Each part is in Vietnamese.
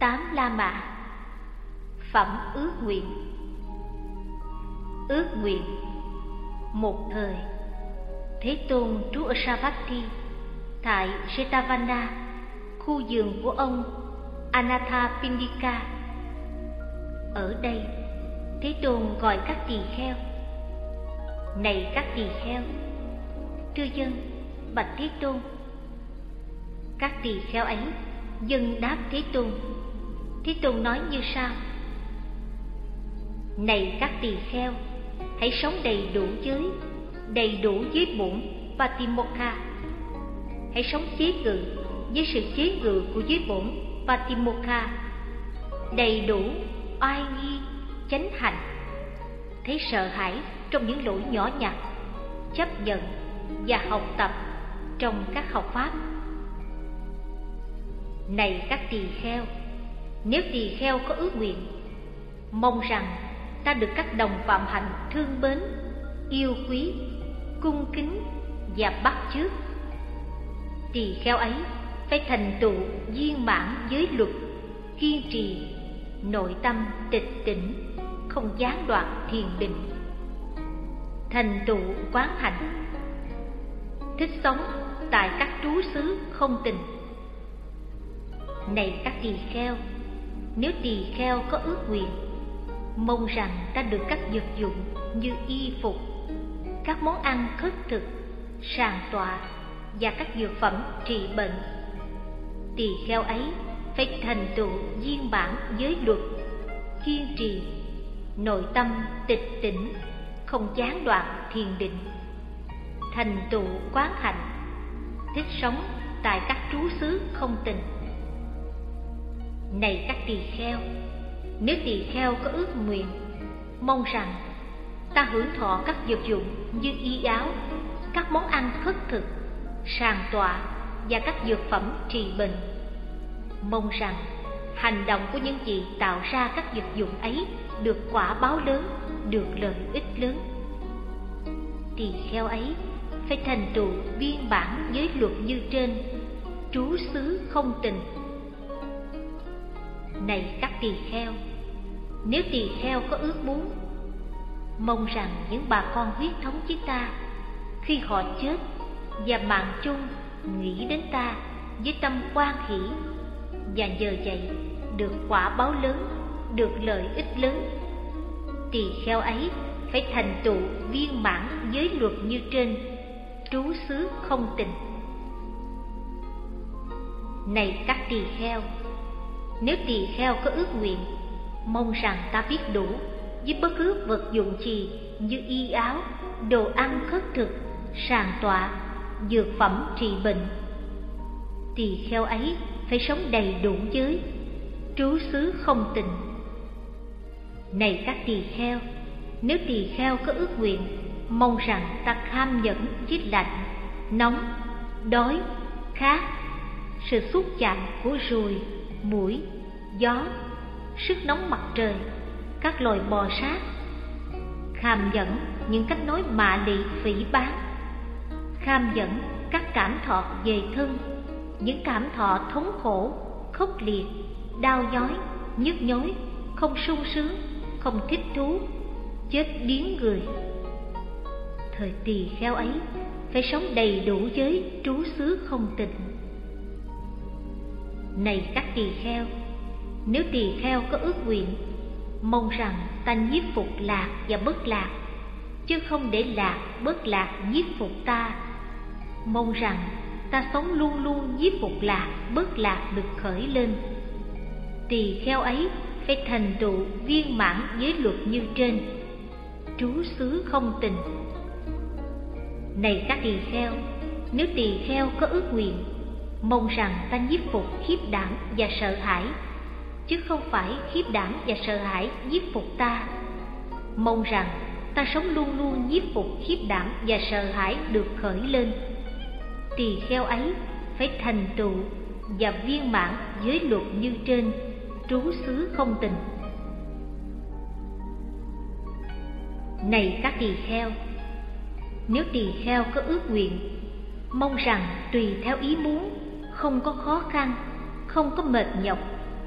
Tám La Mã. Phẩm ước nguyện. Ước nguyện. Một thời. Thế Tôn trú ở Savatthi Tại Jetavana, Khu vườn của ông Anatha Pindika Ở đây, Thế Tôn gọi các tỳ kheo. Này các tỳ kheo, Thưa dân, Bạch Thế Tôn. Các tỳ kheo ấy Dân đáp Thế Tôn. Thế Tôn nói như sau. Này các tỳ kheo, Hãy sống đầy đủ giới, Đầy đủ giới bổn Patimokha Hãy sống chế ngự Với sự chế ngự của giới bổn Patimokha Đầy đủ oai nghi, chánh hạnh. Thấy sợ hãi trong những lỗi nhỏ nhặt, Chấp nhận và học tập trong các học pháp. Này các tỳ kheo nếu tỳ kheo có ước nguyện, mong rằng ta được các đồng phạm hạnh thương mến, yêu quý, cung kính và bắt chước. Tỳ kheo ấy phải thành tựu viên mãn giới luật, kiên trì nội tâm tịch tỉnh, không gián đoạn thiền định. Thành tựu quán hạnh, thích sống tại các trú xứ không tình. Này các tỳ kheo nếu tỳ kheo có ước nguyện, mong rằng ta được các vật dụng như y phục, các món ăn khất thực, sàn tọa và các dược phẩm trị bệnh. Tỳ kheo ấy phải thành tựu viên bản giới luật, kiên trì, nội tâm tịch tỉnh, không gián đoạn thiền định, thành tựu quán hạnh, thích sống tại các trú xứ không tình này các tỳ kheo. Nếu tỳ kheo có ước nguyện, mong rằng ta hưởng thọ các vật dụng như y áo, các món ăn khất thực sàng tọa và các dược phẩm trị bệnh. Mong rằng hành động của những gì tạo ra các vật dụng ấy được quả báo lớn, được lợi ích lớn. Tỳ kheo ấy phải thành tựu biên bản giới luật như trên. Trú xứ không tình này các tỳ kheo. Nếu tỳ kheo có ước muốn, mong rằng những bà con huyết thống với ta, khi họ chết và mạng chung nghĩ đến ta với tâm quan hỷ và nhờ vậy được quả báo lớn, được lợi ích lớn, tỳ kheo ấy phải thành tựu viên mãn giới luật như trên, trú xứ không tình này các tỳ kheo nếu tỳ kheo có ước nguyện, mong rằng ta biết đủ với bất cứ vật dụng gì như y áo, đồ ăn khất thực, sàn tọa, dược phẩm trị bệnh. Tỳ kheo ấy phải sống đầy đủ giới, trú xứ không tình này các tỳ kheo, nếu tỳ kheo có ước nguyện, mong rằng ta kham nhẫn với lạnh nóng, đói, khát, sự xúc chạm của ruồi mũi, gió, sức nóng mặt trời, các loài bò sát, kham dẫn những cách nói mạ lị phỉ báng, kham dẫn các cảm thọ về thân, những cảm thọ thống khổ, khốc liệt, đau nhói, nhức nhối, không sung sướng, không thích thú, chết điếng người. Thời tỳ kheo ấy phải sống đầy đủ giới trú xứ không tịnh này các tỳ kheo, nếu tỳ kheo có ước nguyện, mong rằng ta nhiếp phục lạc và bất lạc, chứ không để lạc, bất lạc nhiếp phục ta. Mong rằng ta sống luôn luôn nhiếp phục lạc, bất lạc được khởi lên. Tỳ kheo ấy phải thành tựu viên mãn giới luật như trên, trú xứ không tình này các tỳ kheo, nếu tỳ kheo có ước nguyện mong rằng ta nhiếp phục khiếp đảm và sợ hãi. Chứ không phải khiếp đảm và sợ hãi nhiếp phục ta. Mong rằng ta sống luôn luôn nhiếp phục khiếp đảm và sợ hãi được khởi lên. Tỳ kheo ấy phải thành tựu và viên mãn giới luật như trên, trú xứ không tình. Này các tỳ kheo, nếu tỳ kheo có ước nguyện, mong rằng tùy theo ý muốn không có khó khăn, không có mệt nhọc,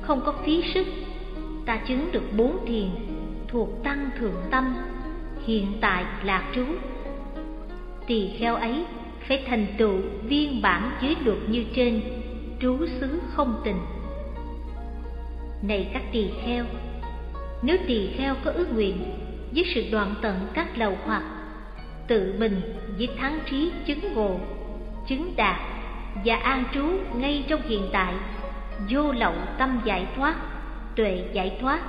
không có phí sức. Ta chứng được bốn thiền thuộc tăng thượng tâm, hiện tại lạc trú. Tỳ kheo ấy phải thành tựu viên bản dưới luật như trên, trú xứ không tình. Này các tỳ kheo, nếu tỳ kheo có ước nguyện với sự đoạn tận các lầu hoặc, tự mình với thắng trí chứng ngộ, chứng đạt và an trú ngay trong hiện tại, vô lậu tâm giải thoát, tuệ giải thoát.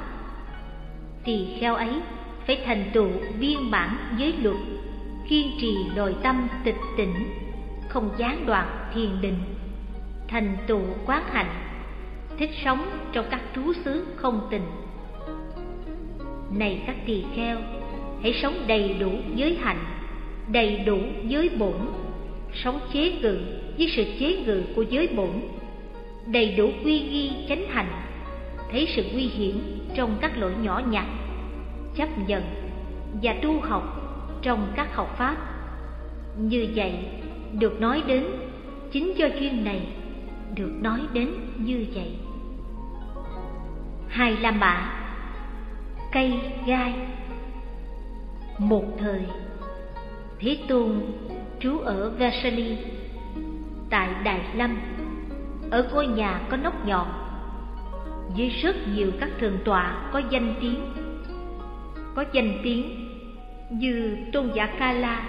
Tỳ kheo ấy, phải thành tựu viên bản giới luật, kiên trì nội tâm tịch tỉnh, không gián đoạn thiền định, thành tựu quán hạnh, thích sống trong các trú xứ không tình. Này các tỳ kheo, hãy sống đầy đủ giới hạnh, đầy đủ giới bổn, sống chế ngự với sự chế ngự của giới bổn, đầy đủ quy ghi chánh hành, thấy sự nguy hiểm trong các lỗi nhỏ nhặt, chấp nhận và tu học trong các học pháp. Như vậy, được nói đến, chính do duyên này được nói đến như vậy. Hai la mã, cây gai. Một thời, thế tôn trú ở vesali tại đài lâm. Ở ngôi nhà có nóc nhọn với rất nhiều các thượng tọa có danh tiếng. Có danh tiếng như tôn giả kala,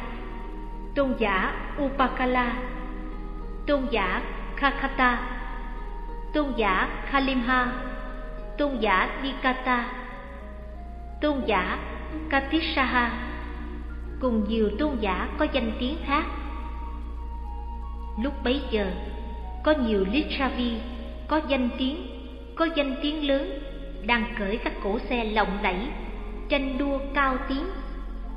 tôn giả upakala, tôn giả kakata tôn giả kalimha, tôn giả nikata, tôn giả katishaha. Cùng nhiều tôn giả có danh tiếng khác lúc bấy giờ có nhiều Lichavi có danh tiếng, có danh tiếng lớn đang cởi các cổ xe lộng lẫy, tranh đua cao tiếng,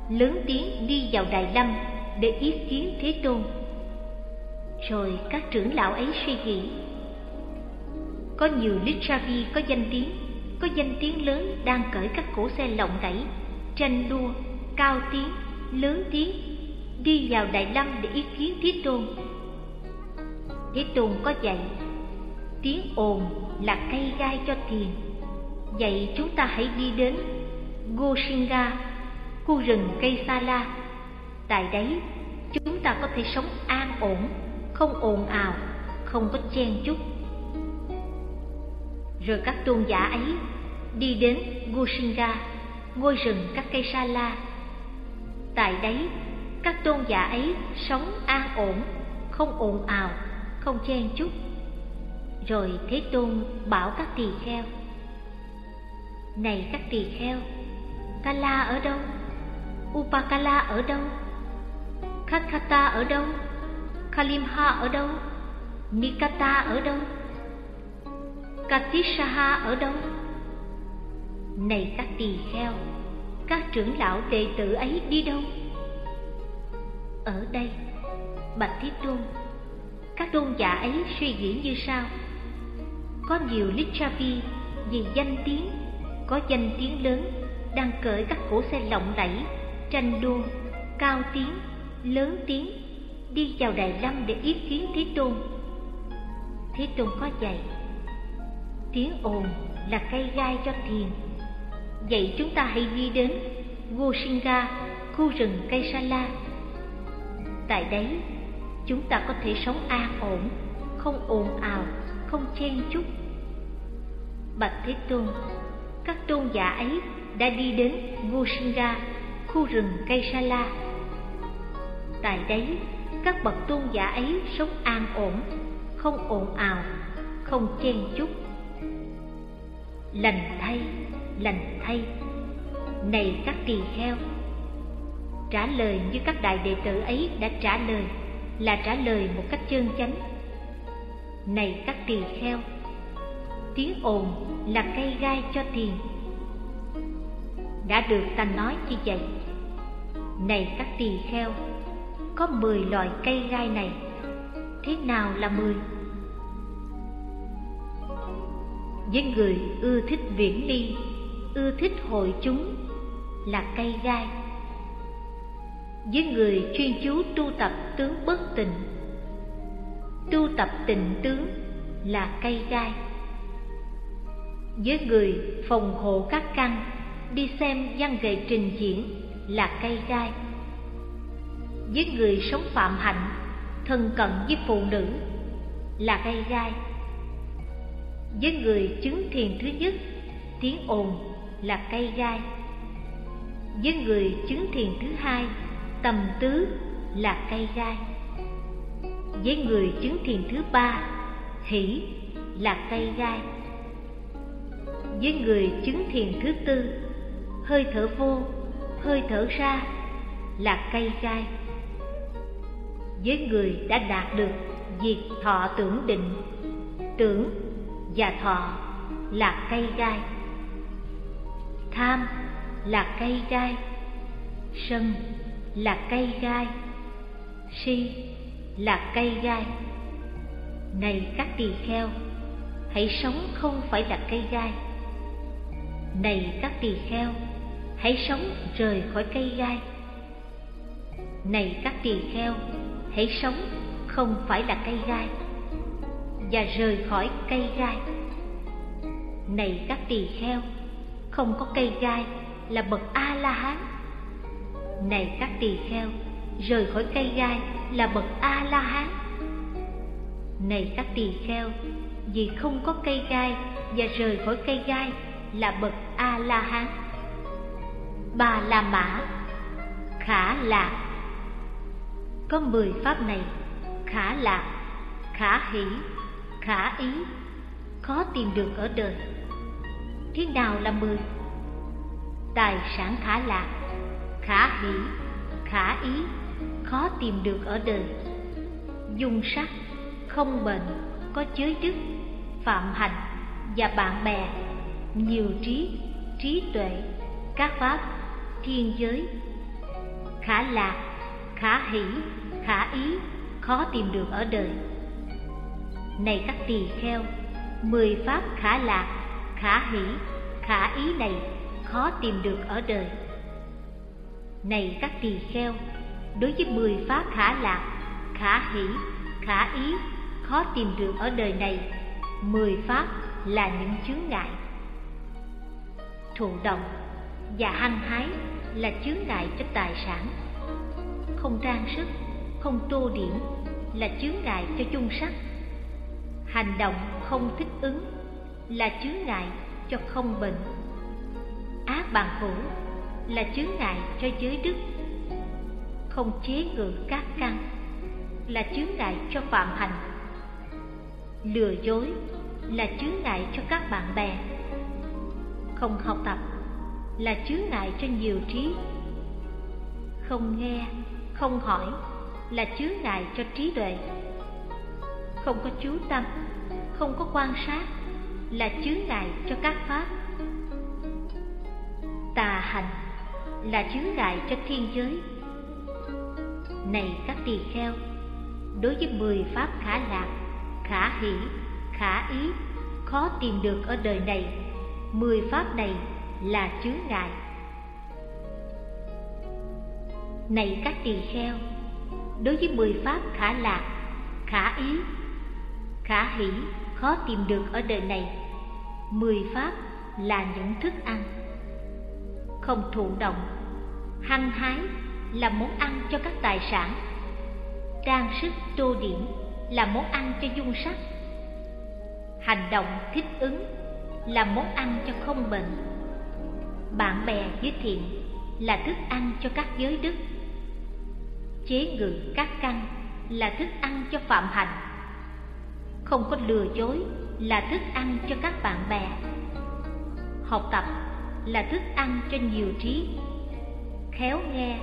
lớn tiếng đi vào Đài Lâm để ý kiến Thế Tôn. Rồi các trưởng lão ấy suy nghĩ, có nhiều Lichavi có danh tiếng, có danh tiếng lớn đang cởi các cổ xe lộng lẫy, tranh đua cao tiếng, lớn tiếng đi vào Đại Lâm để ý kiến Thế Tôn Thế Tôn có dạy Tiếng ồn là cây gai cho thiền. Vậy chúng ta hãy đi đến Goshinga, khu rừng cây sa la. Tại đấy chúng ta có thể sống an ổn, không ồn ào, không có chen chúc. Rồi các tôn giả ấy đi đến Goshinga, ngôi rừng các cây sa la. Tại đấy các tôn giả ấy sống an ổn, không ồn ào không chen chúc. Rồi thế tôn bảo các tỳ kheo, này các tỳ kheo, kala ở đâu? Upakala ở đâu? Kakata ở đâu? Kalimha ở đâu? Nikata ở đâu? Katishaha ở đâu? Này các tỳ kheo, các trưởng lão đệ tử ấy đi đâu? Ở đây, bạch thế tôn các tôn giả ấy suy nghĩ như sau. Có nhiều lichavi vì danh tiếng có danh tiếng lớn đang cởi các cổ xe lộng lẫy tranh đua cao tiếng lớn tiếng đi vào đại lâm để ý kiến thế tôn. Thế tôn có dạy tiếng ồn là cây gai cho thiền. Vậy chúng ta hãy đi đến Goshinga, khu rừng cây sa la. Tại đấy, chúng ta có thể sống an ổn, không ồn ào, không chen chúc. Bạch Thế Tôn, các tôn giả ấy đã đi đến Gosinga, khu rừng cây sa la. Tại đấy, các bậc tôn giả ấy sống an ổn, không ồn ào, không chen chúc. Lành thay, lành thay, này các tỳ kheo, trả lời như các đại đệ tử ấy đã trả lời là trả lời một cách chân chánh. Này các tỳ kheo, tiếng ồn là cây gai cho thiền. đã được ta nói như vậy, này các tỳ kheo, có mười loại cây gai này, thế nào là mười? Với người ưa thích viễn ly, ưa thích hội chúng là cây gai với người chuyên chú tu tập tướng bất tịnh. Tu tập tịnh tướng là cây gai. Với người phòng hộ các căn, đi xem văn nghệ trình diễn là cây gai. Với người sống phạm hạnh, thân cận với phụ nữ là cây gai. Với người chứng thiền thứ nhất, tiếng ồn là cây gai. Với người chứng thiền thứ hai tầm tứ là cây gai. Với người chứng thiền thứ ba, hỷ là cây gai. Với người chứng thiền thứ tư, hơi thở vô, hơi thở ra là cây gai. Với người đã đạt được diệt thọ tưởng định, tưởng và thọ là cây gai. Tham là cây gai. Sân là cây gai. Si là cây gai. Này các tỳ kheo, hãy sống không phải là cây gai. Này các tỳ kheo, hãy sống rời khỏi cây gai. Này các tỳ kheo, hãy sống không phải là cây gai và rời khỏi cây gai. Này các tỳ kheo, không có cây gai là bậc a la hán này các tỳ kheo, rời khỏi cây gai là bậc a la hán này các tỳ kheo, vì không có cây gai và rời khỏi cây gai là bậc a la hán ba la mã, khả lạc có mười pháp này, khả lạc khả hỷ, khả ý, khó tìm được ở đời. Thế nào là mười? Tài sản khả lạc khả hỷ khả ý khó tìm được ở đời. Dung sắc không bệnh, có chới đức phạm hành và bạn bè nhiều trí trí tuệ các pháp thiên giới. Khả lạc khả hỷ khả ý khó tìm được ở đời. Này các tỳ kheo mười pháp khả lạc khả hỷ khả ý này khó tìm được ở đời này các tỳ kheo, đối với mười pháp khả lạc, khả hỷ, khả ý, khó tìm được ở đời này, mười pháp là những chướng ngại. Thụ động và hăng hái là chướng ngại cho tài sản. Không trang sức, không tô điểm là chướng ngại cho chung sắc. Hành động không thích ứng là chướng ngại cho không bệnh ác bằng hữu là chướng ngại cho giới đức. Không chế ngự các căn là chướng ngại cho phạm hành. Lừa dối là chướng ngại cho các bạn bè. Không học tập là chướng ngại cho nhiều trí. Không nghe, không hỏi là chướng ngại cho trí tuệ. Không có chú tâm, không có quan sát là chướng ngại cho các pháp. Tà hành là chướng ngại cho thiên giới. Này các tỳ kheo, đối với mười pháp khả lạc, khả hỷ, khả ý, khó tìm được ở đời này, mười pháp này là chướng ngại. Này các tỳ kheo, đối với mười pháp khả lạc, khả ý, khả hỷ khó tìm được ở đời này, mười pháp là những thức ăn không thụ động. Hăng hái là món ăn cho các tài sản. Trang sức tô điểm là món ăn cho dung sắc. Hành động thích ứng là món ăn cho không bệnh. Bạn bè với thiện là thức ăn cho các giới đức. Chế ngự các căn là thức ăn cho phạm hạnh, không có lừa dối là thức ăn cho các bạn bè. Học tập là thức ăn cho nhiều trí. Khéo nghe,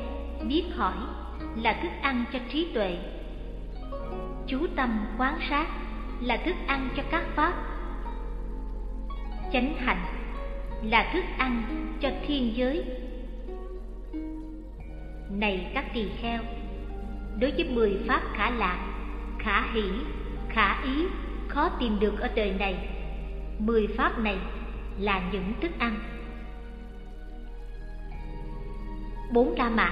biết hỏi là thức ăn cho trí tuệ. Chú tâm quán sát là thức ăn cho các pháp. Chánh hạnh là thức ăn cho thiên giới. Này các tỳ kheo, đối với mười pháp khả lạc, khả hỷ, khả ý, khó tìm được ở đời này, mười pháp này là những thức ăn. Bốn la mã.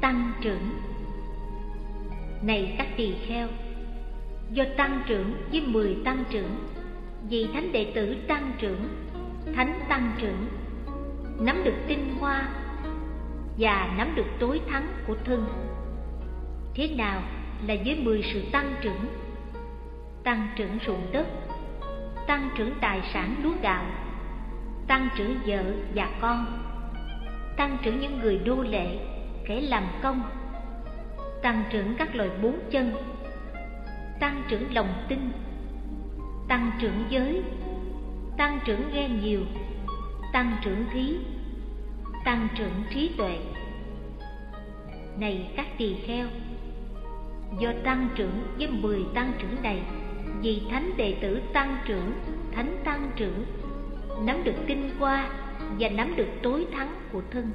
Tăng trưởng. Này các tỳ kheo, do tăng trưởng với mười tăng trưởng, vì thánh đệ tử tăng trưởng, thánh tăng trưởng, nắm được tinh hoa và nắm được tối thắng của thân. Thế nào là với mười sự tăng trưởng? Tăng trưởng ruộng đất, tăng trưởng tài sản lúa gạo, tăng trưởng vợ và con tăng trưởng những người đô lệ, kẻ làm công, tăng trưởng các loài bốn chân, tăng trưởng lòng tin, tăng trưởng giới, tăng trưởng nghe nhiều, tăng trưởng thí, tăng trưởng trí tuệ. Này các tỳ kheo, do tăng trưởng với mười tăng trưởng này, vì thánh đệ tử tăng trưởng, thánh tăng trưởng, nắm được kinh qua và nắm được tối thắng của thân.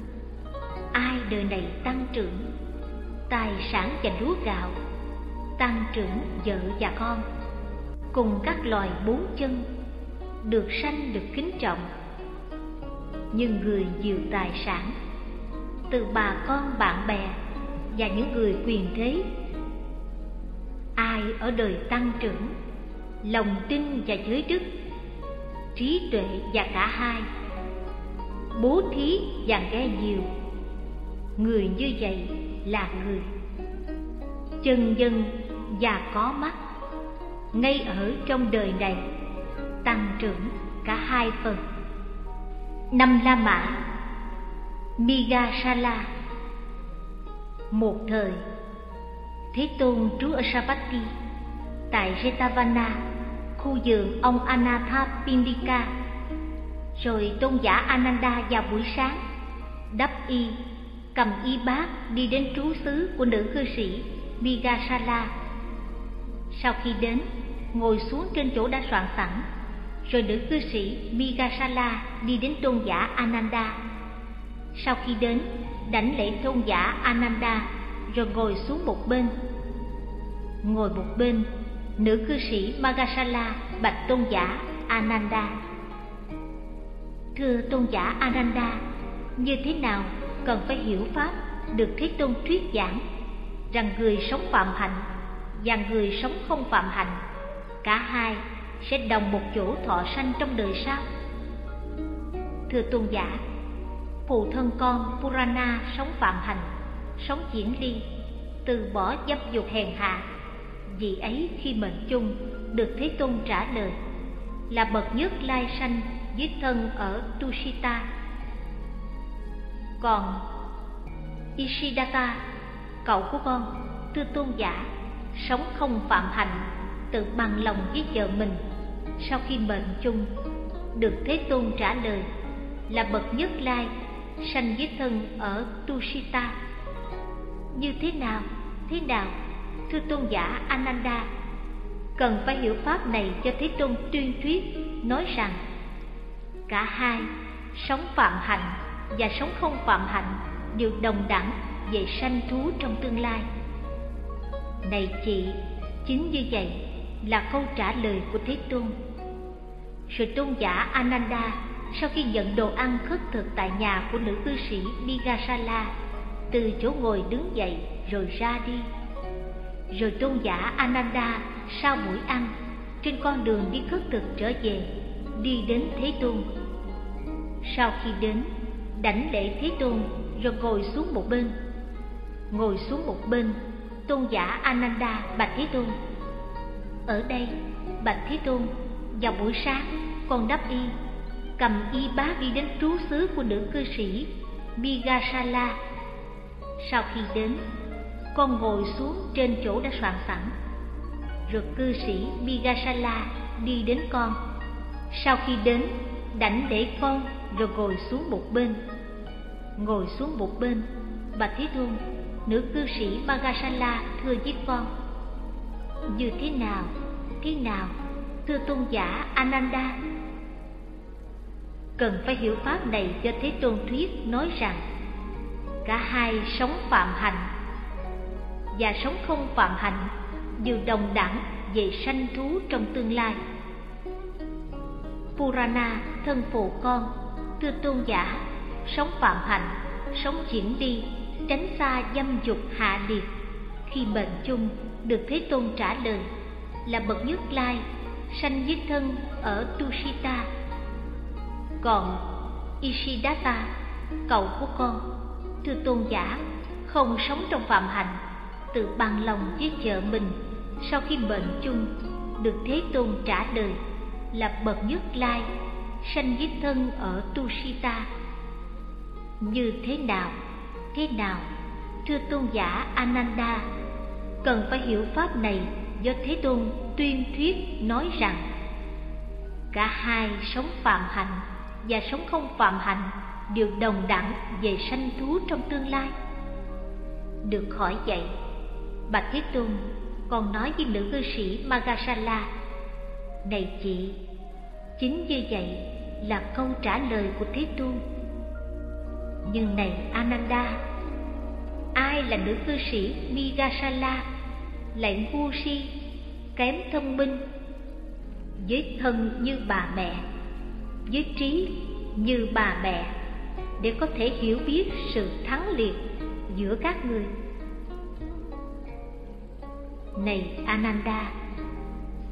Ai đời này tăng trưởng, tài sản và lúa gạo tăng trưởng vợ và con. Cùng các loài bốn chân được sanh được kính trọng. Nhưng người nhiều tài sản, từ bà con bạn bè và những người quyền thế, ai ở đời tăng trưởng, lòng tin và giới đức, trí tuệ và cả hai bố thí và nghe nhiều. Người như vậy là người. Chân dân và có mắt, ngay ở trong đời này, tăng trưởng cả hai phần. Năm la mã, migasala. Một thời, thế tôn trú ở sapati tại jetavana, khu vườn ông anathapindika rồi tôn giả ananda vào buổi sáng đắp y cầm y bát đi đến trú xứ của nữ cư sĩ Migasala. Sau khi đến, ngồi xuống trên chỗ đã soạn sẵn, rồi nữ cư sĩ Migasala đi đến tôn giả Ananda. Sau khi đến, đảnh lễ tôn giả Ananda, rồi ngồi xuống một bên. Ngồi một bên, nữ cư sĩ Magasala bạch tôn giả Ananda. Thưa tôn giả Ananda, như thế nào cần phải hiểu pháp được Thế Tôn thuyết giảng rằng người sống phạm hạnh và người sống không phạm hạnh cả hai sẽ đồng một chỗ thọ sanh trong đời sau? Thưa tôn giả phụ thân con Purana sống phạm hạnh sống diễn ly từ bỏ dâm dục hèn hạ vì ấy khi mệnh chung được thế tôn trả lời là bậc nhất lai sanh dưới thân ở Tushita còn Ishidata, cậu của con, thưa tôn giả, sống không phạm hạnh, tự bằng lòng với vợ mình. Sau khi mệnh chung, được Thế Tôn trả lời là bậc nhất lai, sanh với thân ở Tushita. Như thế nào, thế nào, thưa tôn giả Ananda, cần phải hiểu pháp này cho Thế Tôn tuyên thuyết, nói rằng cả hai sống phạm hạnh và sống không phạm hạnh đều đồng đẳng về sanh thú trong tương lai. Này chị, chính như vậy là câu trả lời của thế tôn. Sự tôn giả ananda sau khi nhận đồ ăn khất thực tại nhà của nữ cư sĩ bigasala từ chỗ ngồi đứng dậy rồi ra đi. Rồi tôn giả ananda sau buổi ăn, trên con đường đi khất thực trở về, đi đến thế tôn sau khi đến, đảnh lễ thế tôn, rồi ngồi xuống một bên. Ngồi xuống một bên, tôn giả ananda bạch thế tôn. Ở đây, bạch thế tôn, vào buổi sáng con đắp y, cầm y bá đi đến trú xứ của nữ cư sĩ migasala. Sau khi đến, con ngồi xuống trên chỗ đã soạn sẵn. Rồi cư sĩ migasala đi đến con. Sau khi đến đảnh để con, rồi ngồi xuống một bên. Ngồi xuống một bên, Bà thế thôn nữ cư sĩ magasala thưa với con. Như thế nào thế nào, thưa tôn giả ananda? Cần phải hiểu pháp này cho thế tôn thuyết nói rằng, cả hai sống phạm hạnh. Và sống không phạm hạnh, đều đồng đẳng về sanh thú trong tương lai purana thân phụ con tư tôn giả sống phạm hạnh sống chuyển đi tránh xa dâm dục hạ liệt khi mệnh chung được thế tôn trả lời là bậc nhất lai sanh dưới thân ở Tushita. Còn Ishidatta, cậu của con, thưa tôn giả, không sống trong phạm hạnh, tự bằng lòng với vợ mình sau khi bệnh chung, được Thế Tôn trả lời là bậc nhất lai, sanh với thân ở Tushita. Như thế nào? Thế nào? Thưa tôn giả Ananda, cần phải hiểu pháp này do Thế Tôn tuyên thuyết nói rằng cả hai sống phạm hạnh và sống không phạm hạnh đều đồng đẳng về sanh thú trong tương lai. Được khỏi vậy, Bạch Thế Tôn còn nói với nữ cư sĩ Magasala, này chị, chính như vậy là câu trả lời của Thế Tôn. Nhưng này Ananda, ai là nữ cư sĩ Migasala lại ngu si kém thông minh với thân như bà mẹ với trí như bà mẹ để có thể hiểu biết sự thắng liệt giữa các người này ananda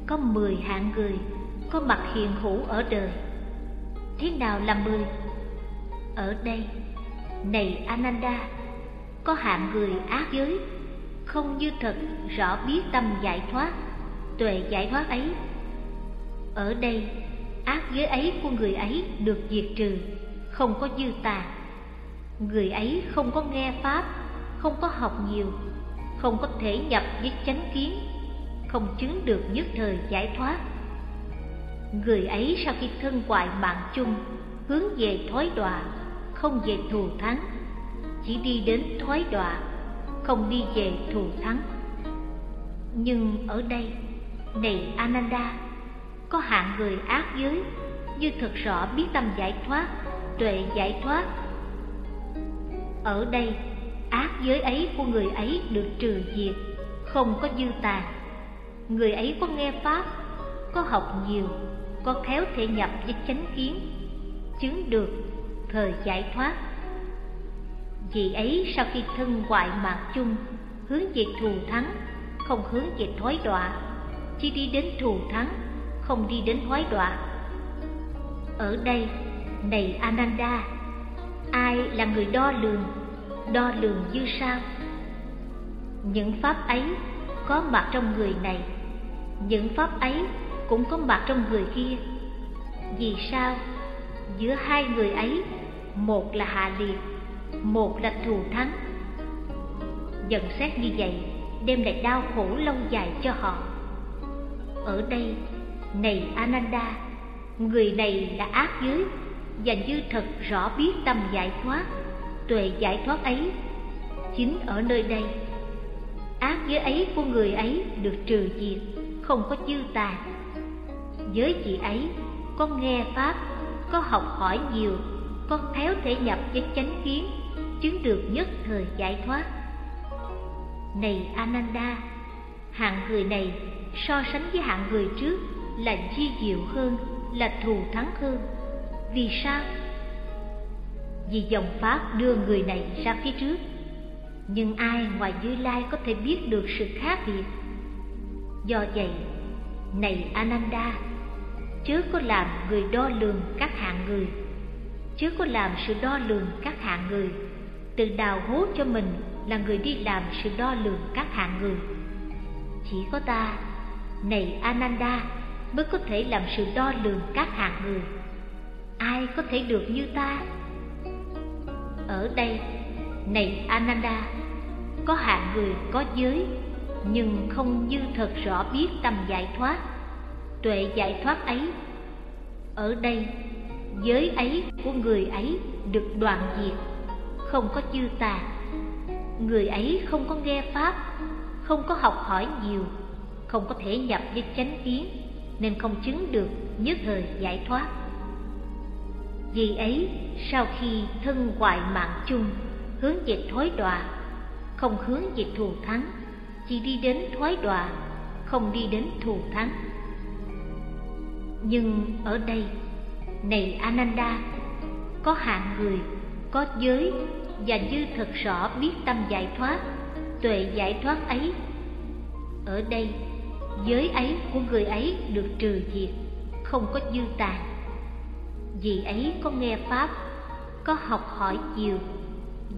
có mười hạng người, có mặt hiện hữu ở đời. Thế nào là mười? Ở đây, này ananda, có hạng người ác giới, không như thật rõ biết tâm giải thoát, tuệ giải thoát ấy. Ở đây, ác giới ấy của người ấy được diệt trừ, không có dư tà. Người ấy không có nghe pháp, không có học nhiều, không có thể nhập với chánh kiến không chứng được nhất thời giải thoát. Người ấy sau khi thân hoại mạng chung, hướng về thói đọa, không về thù thắng. Chỉ đi đến thói đọa, không đi về thù thắng. Nhưng ở đây, này ananda, có hạng người ác giới, như thật rõ biết tâm giải thoát, tuệ giải thoát. Ở đây, ác giới ấy của người ấy được trừ diệt, không có dư tàn người ấy có nghe pháp, có học nhiều, có khéo thể nhập với chánh kiến, chứng được thời giải thoát. Vì ấy sau khi thân hoại mạc chung, hướng về thù thắng, không hướng về thói đọa. Chỉ đi đến thù thắng, không đi đến thói đọa. Ở đây, này ananda, ai là người đo lường đo lường như sao? Những pháp ấy có mặt trong người này những pháp ấy cũng có mặt trong người kia. Vì sao? Giữa hai người ấy, một là hạ liệt, một là thù thắng. Nhận xét như vậy, đem lại đau khổ lâu dài cho họ. Ở đây, này ananda, người này là ác giới, và như thật rõ biết tâm giải thoát, tuệ giải thoát ấy, chính ở nơi đây. Ác giới ấy của người ấy được trừ diệt không có dư tàn Với chị ấy con nghe pháp, có học hỏi nhiều con khéo thể nhập với chánh kiến, chứng được nhất thời giải thoát. Này ananda, hạng người này so sánh với hạng người trước là chi diệu hơn, là thù thắng hơn. Vì sao? Vì dòng pháp đưa người này ra phía trước. Nhưng ai ngoài như lai có thể biết được sự khác biệt? Do vậy, này ananda, chớ có làm người đo lường các hạng người. Chớ có làm sự đo lường các hạng người. Tự đào hố cho mình là người đi làm sự đo lường các hạng người. Chỉ có ta, này ananda, mới có thể làm sự đo lường các hạng người. Ai có thể được như ta? Ở đây, này ananda, có hạng người có giới nhưng không như thật rõ biết tâm giải thoát, tuệ giải thoát ấy. Ở đây, giới ấy của người ấy được đoạn diệt, không có chư tà. Người ấy không có nghe pháp, không có học hỏi nhiều, không có thể nhập với chánh kiến, nên không chứng được nhất thời giải thoát. Vì ấy, sau khi thân hoại mạng chung, hướng về thối đọa không hướng về thù thắng chỉ đi đến thoái đọa, không đi đến thù thắng. Nhưng ở đây, này ananda, có hạng người, có giới, và như thật rõ biết tâm giải thoát, tuệ giải thoát ấy. Ở đây, giới ấy của người ấy được trừ diệt, không có dư tàn. Vì ấy có nghe pháp, có học hỏi nhiều,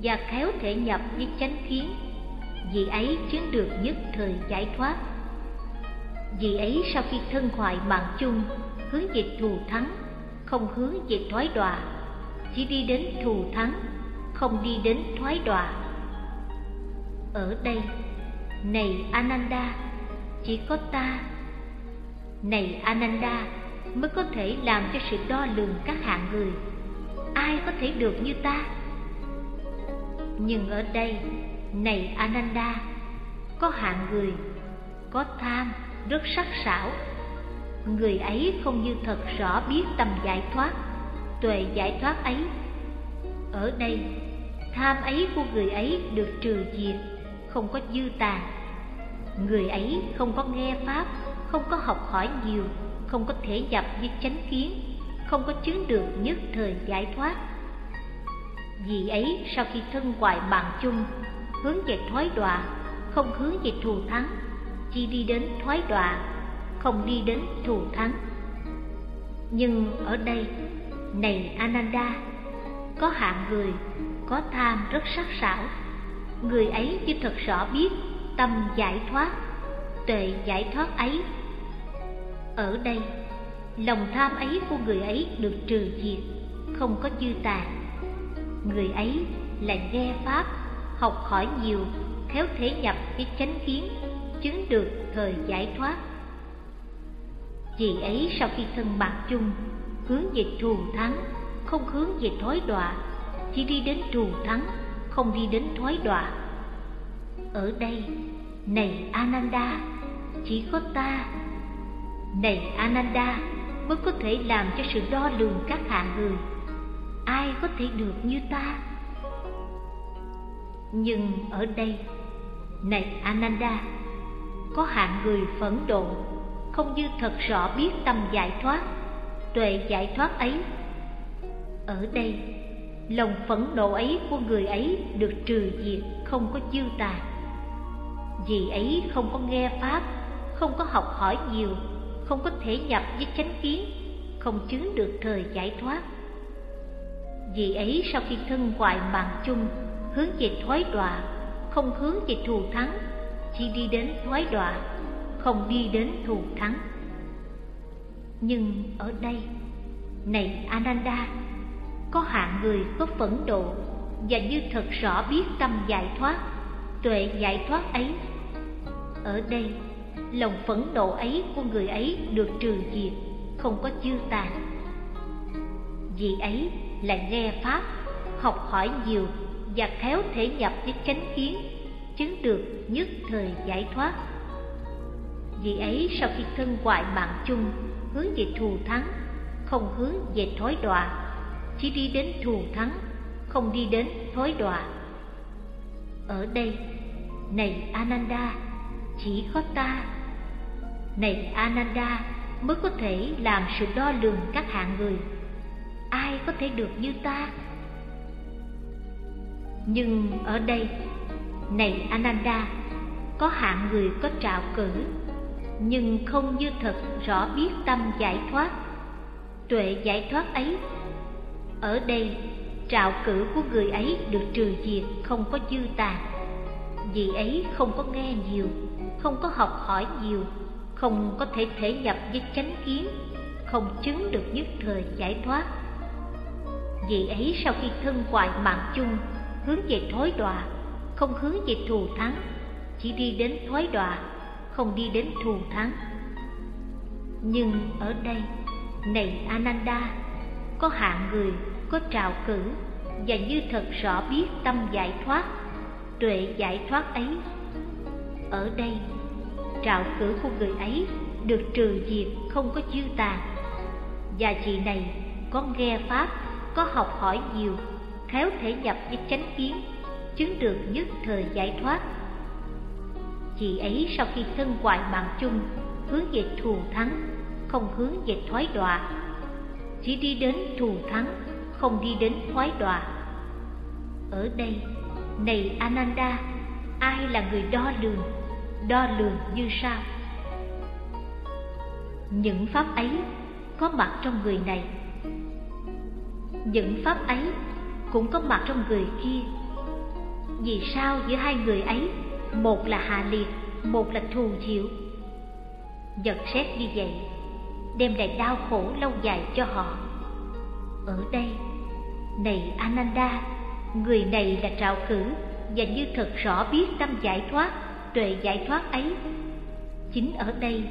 và khéo thể nhập với chánh kiến vì ấy chứng được nhất thời giải thoát. Vì ấy sau khi thân hoại mạng chung, hướng về thù thắng, không hướng về thoái đọa. Chỉ đi đến thù thắng, không đi đến thoái đọa. Ở đây, này ananda, chỉ có ta. Này ananda, mới có thể làm cho sự đo lường các hạng người. Ai có thể được như ta? Nhưng ở đây này ananda, có hạng người, có tham, rất sắc sảo. Người ấy không như thật rõ biết tầm giải thoát, tuệ giải thoát ấy. Ở đây, tham ấy của người ấy được trừ diệt, không có dư tàn. Người ấy không có nghe pháp, không có học hỏi nhiều, không có thể dập với chánh kiến, không có chứng được nhất thời giải thoát. Vì ấy sau khi thân hoại mạng chung hướng về thoái đọa, không hướng về thù thắng, chỉ đi đến thoái đọa, không đi đến thù thắng. Nhưng ở đây, này ananda, có hạng người, có tham rất sắc sảo. Người ấy chưa thật rõ biết tâm giải thoát, tuệ giải thoát ấy. Ở đây, lòng tham ấy của người ấy được trừ diệt, không có dư tàn người ấy là nghe pháp học hỏi nhiều, khéo thể nhập với chánh kiến, chứng được thời giải thoát. Vì ấy, sau khi thân bạc chung, hướng về thù thắng, không hướng về thói đọa. Chỉ đi đến thù thắng, không đi đến thói đọa. Ở đây, này ananda, chỉ có ta. Này ananda, mới có thể làm cho sự đo lường các hạng người ai có thể được như ta? Nhưng ở đây, này ananda, có hạng người phẫn độn không như thật rõ biết tâm giải thoát, tuệ giải thoát ấy. Ở đây, lòng phẫn nộ ấy của người ấy được trừ diệt, không có dư tàn vì ấy không có nghe pháp, không có học hỏi nhiều, không có thể nhập với chánh kiến, không chứng được thời giải thoát. Vì ấy sau khi thân hoại mạng chung hướng về thoái đọa, không hướng về thù thắng, chỉ đi đến thoái đọa, không đi đến thù thắng. Nhưng ở đây, này ananda, có hạng người có phẫn độ và như thật rõ biết tâm giải thoát, tuệ giải thoát ấy. Ở đây, lòng phẫn nộ ấy của người ấy được trừ diệt, không có dư tàn. Vì ấy là nghe pháp, học hỏi nhiều và khéo thể nhập với chánh kiến chứng được nhất thời giải thoát. Vì ấy, sau khi thân hoại mạng chung, hướng về thù thắng, không hướng về thối đọa. Chỉ đi đến thù thắng, không đi đến thối đọa. Ở đây, này ananda, chỉ có ta. Này ananda, mới có thể làm sự đo lường các hạng người. Ai có thể được như ta? Nhưng ở đây, này ananda, có hạng người có trạo cử, nhưng không như thật rõ biết tâm giải thoát, tuệ giải thoát ấy. Ở đây trạo cử của người ấy được trừ diệt, không có dư tàn vì ấy không có nghe nhiều, không có học hỏi nhiều, không có thể thể nhập với chánh kiến, không chứng được nhất thời giải thoát. Vì ấy sau khi thân hoại mạng chung hướng về thối đọa, không hướng về thù thắng. Chỉ đi đến thối đọa, không đi đến thù thắng. Nhưng ở đây, này ananda, có hạng người, có trào cử, và như thật rõ biết tâm giải thoát, tuệ giải thoát ấy. Ở đây, trào cử của người ấy được trừ diệt, không có dư tàn. Và chị này có nghe pháp, có học hỏi nhiều khéo thể nhập với chánh kiến, chứng được nhất thời giải thoát. Chị ấy sau khi thân hoại mạng chung, hướng về thù thắng, không hướng về thoái đọa. Chỉ đi đến thù thắng, không đi đến thoái đọa. Ở đây, này ananda, ai là người đo lường đo lường như sao? Những pháp ấy có mặt trong người này. Những pháp ấy cũng có mặt trong người kia. Vì sao giữa hai người ấy, một là hạ liệt, một là thù diệu? Giật xét như vậy đem lại đau khổ lâu dài cho họ. Ở đây, này ananda, người này là trạo cử, và như thật rõ biết tâm giải thoát, tuệ giải thoát ấy. Chính ở đây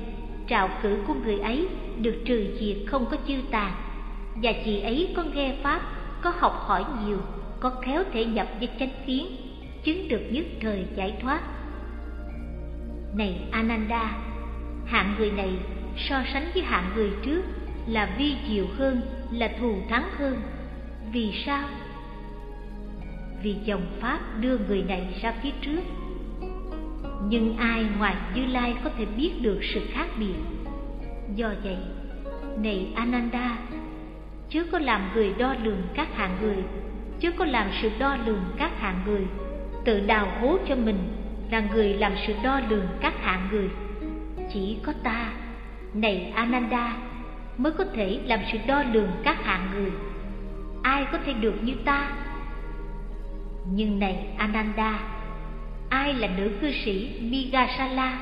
trạo cử của người ấy được trừ diệt không có chư tàn và chị ấy có nghe pháp có học hỏi nhiều, có khéo thể nhập với chánh kiến, chứng được nhất thời giải thoát. Này ananda, hạng người này so sánh với hạng người trước là vi diệu hơn, là thù thắng hơn. Vì sao? Vì dòng pháp đưa người này ra phía trước. Nhưng ai ngoài như lai có thể biết được sự khác biệt? Do vậy, này ananda chứ có làm người đo lường các hạng người. Chứ có làm sự đo lường các hạng người. Tự đào hố cho mình là người làm sự đo lường các hạng người. Chỉ có ta, này ananda, mới có thể làm sự đo lường các hạng người. Ai có thể được như ta? Nhưng này ananda, ai là nữ cư sĩ migasala,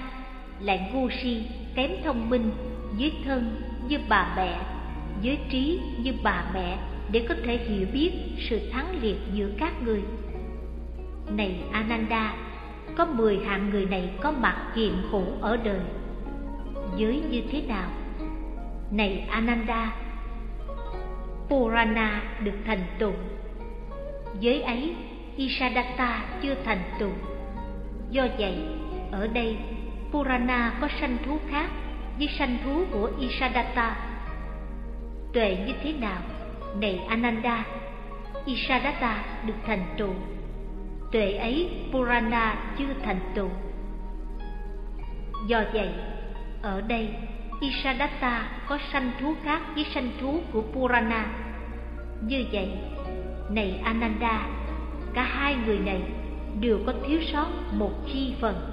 lại ngu si, kém thông minh dưới thân như bà mẹ dưới trí như bà mẹ để có thể hiểu biết sự thắng liệt giữa các người. Này ananda, có mười hạng người này có mặt hiện hữu ở đời. Giới như thế nào? Này ananda, purana được thành tựu. Giới ấy isadatta chưa thành tựu. Do vậy, ở đây purana có sanh thú khác với sanh thú của isadatta tuệ như thế nào này ananda isadatta được thành tựu tuệ ấy Purana chưa thành tựu. Do vậy, ở đây Isadatta có sanh thú khác với sanh thú của Purana. Như vậy, này Ananda, cả hai người này đều có thiếu sót một chi phần.